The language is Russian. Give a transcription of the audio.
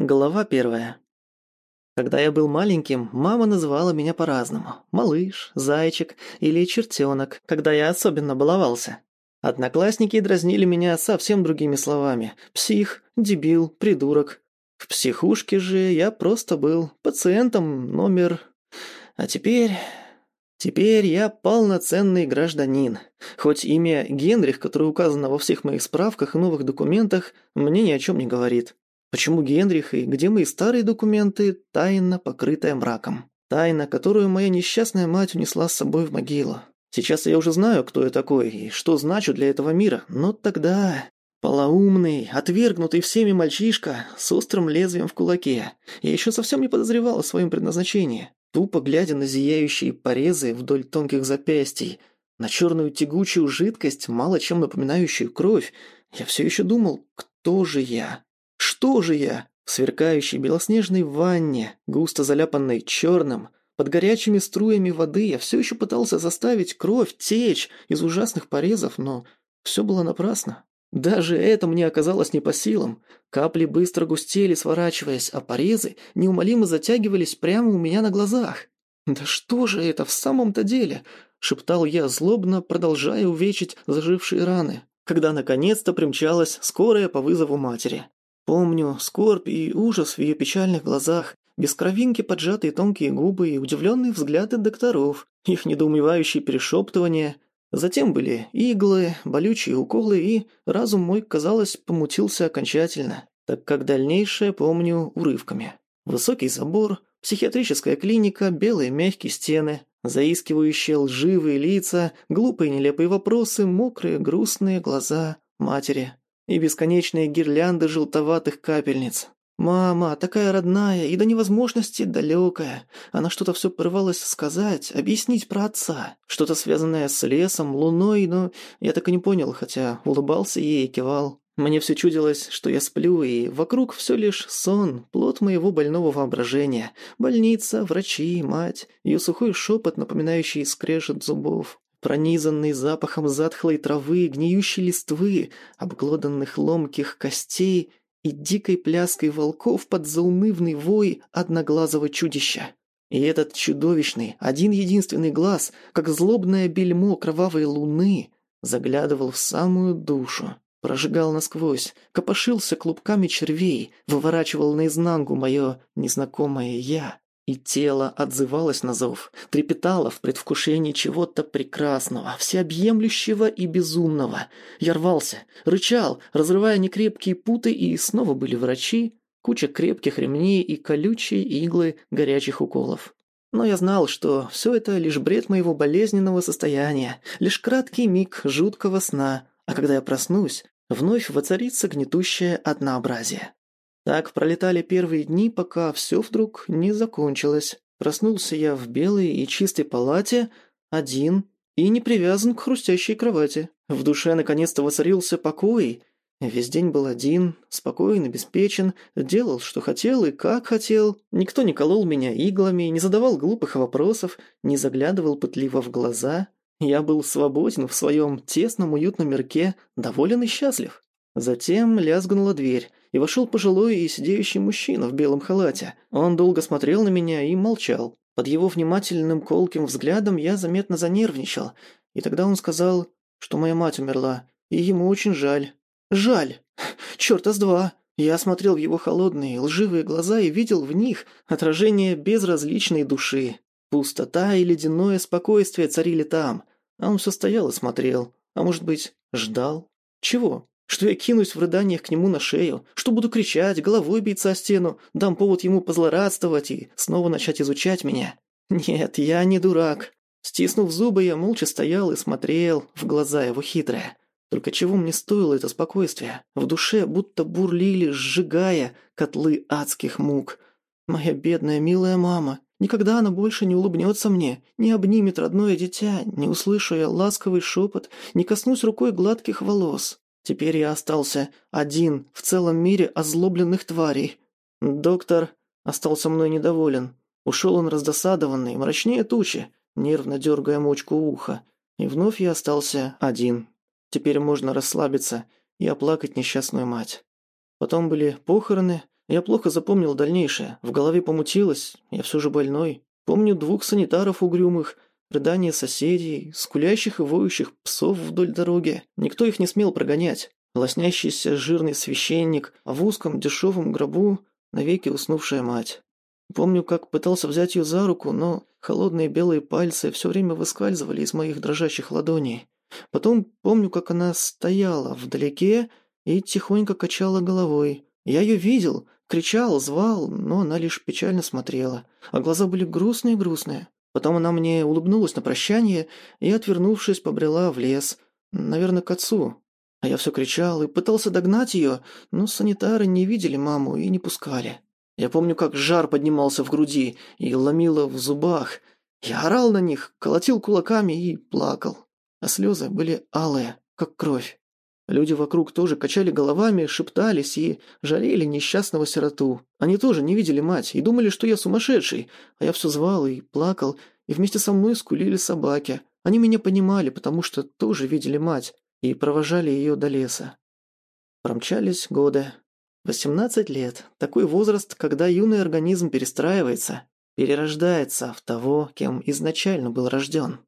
Глава первая. Когда я был маленьким, мама называла меня по-разному. Малыш, зайчик или чертенок, когда я особенно баловался. Одноклассники дразнили меня совсем другими словами. Псих, дебил, придурок. В психушке же я просто был пациентом номер... А теперь... Теперь я полноценный гражданин. Хоть имя Генрих, которое указано во всех моих справках и новых документах, мне ни о чем не говорит. Почему Генрих и где мои старые документы, тайна, покрытая мраком? Тайна, которую моя несчастная мать унесла с собой в могилу. Сейчас я уже знаю, кто я такой и что значу для этого мира, но тогда... Полоумный, отвергнутый всеми мальчишка с острым лезвием в кулаке. Я еще совсем не подозревал о своем предназначении. Тупо глядя на зияющие порезы вдоль тонких запястий, на черную тягучую жидкость, мало чем напоминающую кровь, я все еще думал, кто же я? Что же я? В сверкающей белоснежной ванне, густо заляпанной черным, под горячими струями воды я все еще пытался заставить кровь течь из ужасных порезов, но все было напрасно. Даже это мне оказалось не по силам. Капли быстро густели, сворачиваясь, а порезы неумолимо затягивались прямо у меня на глазах. «Да что же это в самом-то деле?» — шептал я злобно, продолжая увечить зажившие раны, когда наконец-то примчалась скорая по вызову матери. Помню скорбь и ужас в ее печальных глазах, без кровинки поджатые тонкие губы и удивленные взгляды докторов, их недоумевающие перешептывания. Затем были иглы, болючие уколы, и разум мой, казалось, помутился окончательно, так как дальнейшее помню урывками. Высокий забор, психиатрическая клиника, белые мягкие стены, заискивающие лживые лица, глупые нелепые вопросы, мокрые грустные глаза матери и бесконечные гирлянды желтоватых капельниц. Мама, такая родная и до невозможности далекая. Она что-то все порывалась сказать, объяснить про отца. Что-то связанное с лесом, луной, но я так и не понял, хотя улыбался ей и кивал. Мне все чудилось, что я сплю, и вокруг все лишь сон, плод моего больного воображения. Больница, врачи, мать, ее сухой шепот, напоминающий скрежет зубов пронизанный запахом затхлой травы, гниющей листвы, обглоданных ломких костей и дикой пляской волков под заунывный вой одноглазого чудища. И этот чудовищный, один-единственный глаз, как злобное бельмо кровавой луны, заглядывал в самую душу, прожигал насквозь, копошился клубками червей, выворачивал наизнанку мое незнакомое «я». И тело отзывалось на зов, трепетало в предвкушении чего-то прекрасного, всеобъемлющего и безумного. Я рвался, рычал, разрывая некрепкие путы, и снова были врачи, куча крепких ремней и колючие иглы горячих уколов. Но я знал, что все это лишь бред моего болезненного состояния, лишь краткий миг жуткого сна, а когда я проснусь, вновь воцарится гнетущее однообразие. Так пролетали первые дни, пока все вдруг не закончилось. Проснулся я в белой и чистой палате, один и не привязан к хрустящей кровати. В душе наконец-то воцарился покой. Весь день был один, спокоен, обеспечен, делал, что хотел и как хотел. Никто не колол меня иглами, не задавал глупых вопросов, не заглядывал пытливо в глаза. Я был свободен в своем тесном уютном мирке, доволен и счастлив. Затем лязгнула дверь, и вошел пожилой и сидеющий мужчина в белом халате. Он долго смотрел на меня и молчал. Под его внимательным колким взглядом я заметно занервничал, и тогда он сказал, что моя мать умерла, и ему очень жаль. Жаль! Чёрта с два! Я смотрел в его холодные, лживые глаза и видел в них отражение безразличной души. Пустота и ледяное спокойствие царили там, а он все стоял и смотрел, а может быть, ждал. Чего? Что я кинусь в рыданиях к нему на шею, что буду кричать, головой биться о стену, дам повод ему позлорадствовать и снова начать изучать меня. Нет, я не дурак. Стиснув зубы, я молча стоял и смотрел в глаза его хитрые. Только чего мне стоило это спокойствие? В душе будто бурлили, сжигая котлы адских мук. Моя бедная милая мама. Никогда она больше не улыбнется мне, не обнимет родное дитя, не услышу я ласковый шепот, не коснусь рукой гладких волос. Теперь я остался один в целом мире озлобленных тварей. Доктор остался мной недоволен. Ушел он раздосадованный, мрачнее тучи, нервно дергая мочку уха. И вновь я остался один. Теперь можно расслабиться и оплакать несчастную мать. Потом были похороны, Я плохо запомнил дальнейшее. В голове помутилось, я все же больной. Помню двух санитаров угрюмых, рыдания соседей, скулящих и воющих псов вдоль дороги. Никто их не смел прогонять. Лоснящийся жирный священник, а в узком дешевом гробу навеки уснувшая мать. Помню, как пытался взять ее за руку, но холодные белые пальцы все время выскальзывали из моих дрожащих ладоней. Потом помню, как она стояла вдалеке и тихонько качала головой. Я ее видел, кричал, звал, но она лишь печально смотрела, а глаза были грустные-грустные. Потом она мне улыбнулась на прощание и, отвернувшись, побрела в лес, наверное, к отцу. А я все кричал и пытался догнать ее, но санитары не видели маму и не пускали. Я помню, как жар поднимался в груди и ломило в зубах. Я орал на них, колотил кулаками и плакал. А слезы были алые, как кровь. Люди вокруг тоже качали головами, шептались и жалели несчастного сироту. Они тоже не видели мать и думали, что я сумасшедший, а я все звал и плакал, и вместе со мной скулили собаки. Они меня понимали, потому что тоже видели мать и провожали ее до леса. Промчались годы. Восемнадцать лет. Такой возраст, когда юный организм перестраивается, перерождается в того, кем изначально был рожден.